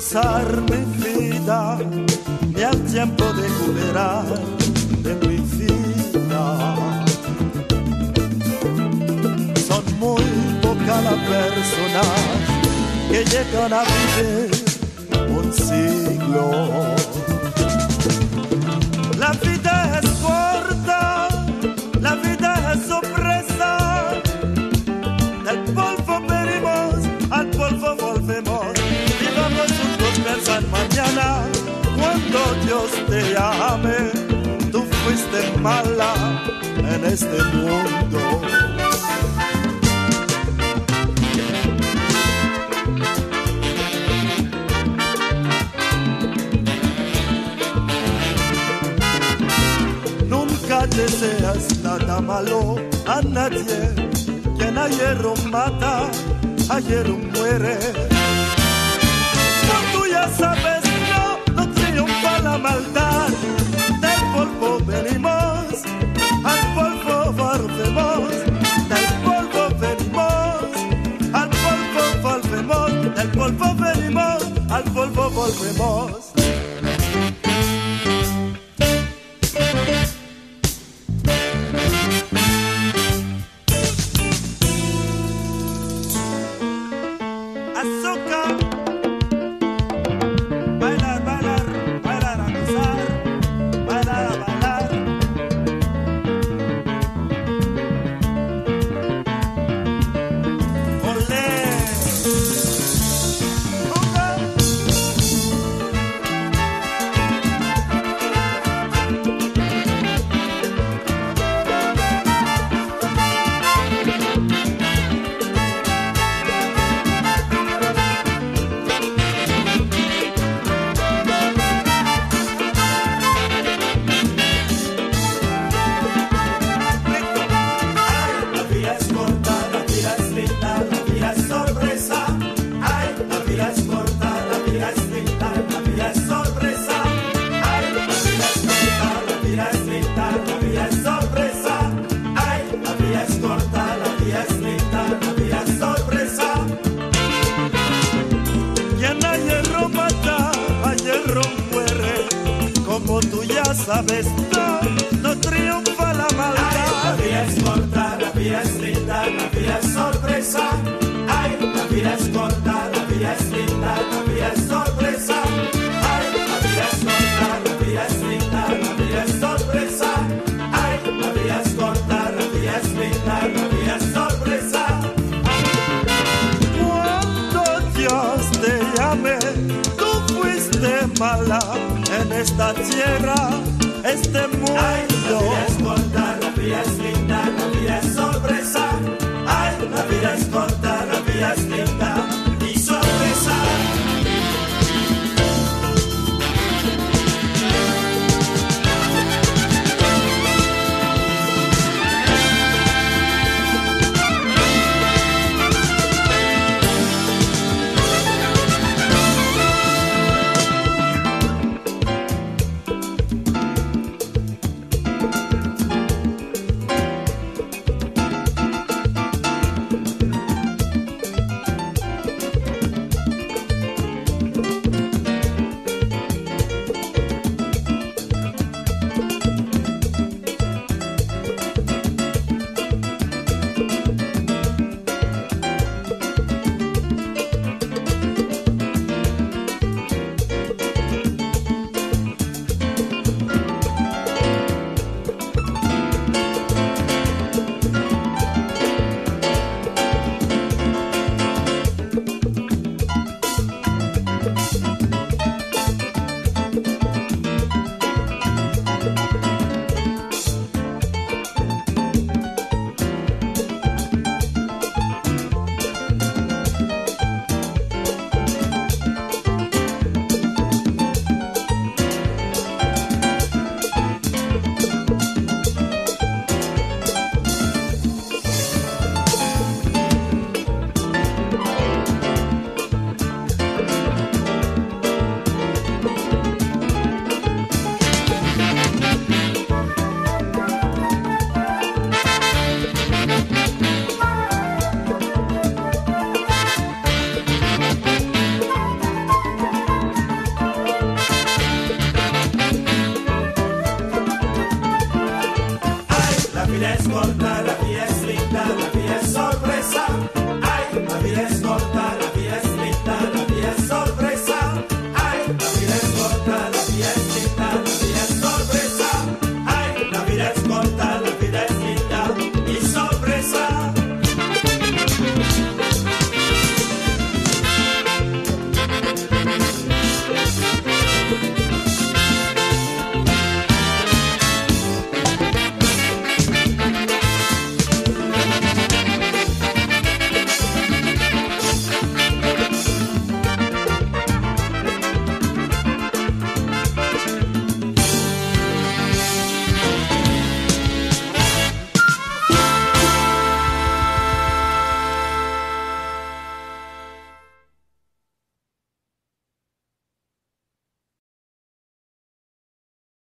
gozar mi vida y al tiempo de jubilar de mi vida. Son muy pocas las personas que llegan a vivir un siglo. La vida es corta, la vida es sorpresa. Del Dios te ame, tú fuiste mala en este mundo. Nunca deseas nada malo a nadie. Quien a hierro mata, a hierro muere. No, tú ya sabes, no, no triunfa la maldad. i boss. Ahsoka. no triunfa la maldad. Ay, la vida es corta, la vida es linda, la vida es sorpresa. Ay, la vida es corta, la vida es linda, la vida es sorpresa. Ay, la vida es corta, la vida es linda, la vida es sorpresa. Ay, la vida es corta, la vida es linda, la vida es sorpresa. Cuando Dios te llame, tú fuiste mala en esta tierra este mundo. Ay, no sabías